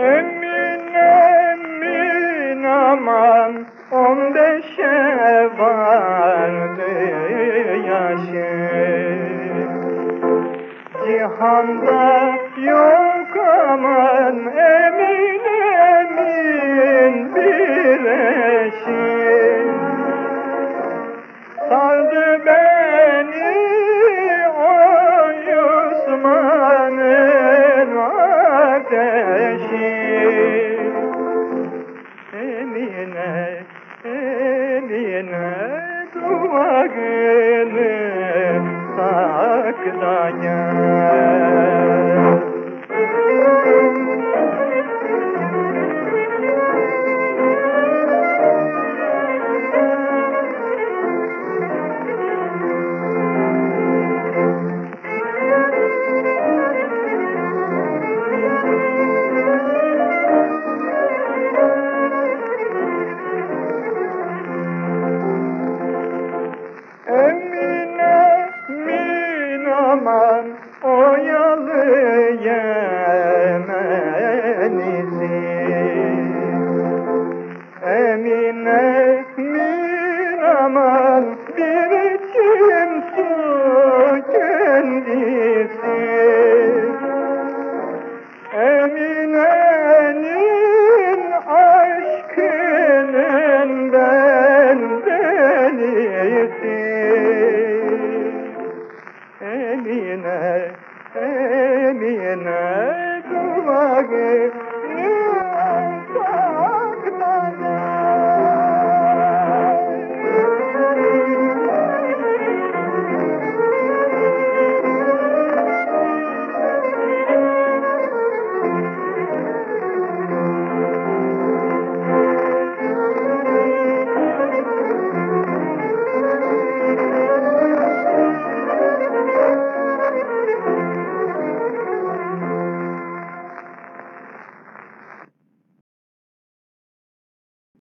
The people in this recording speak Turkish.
Emin emin aman on beşe Cihanda yok aman saklanyan and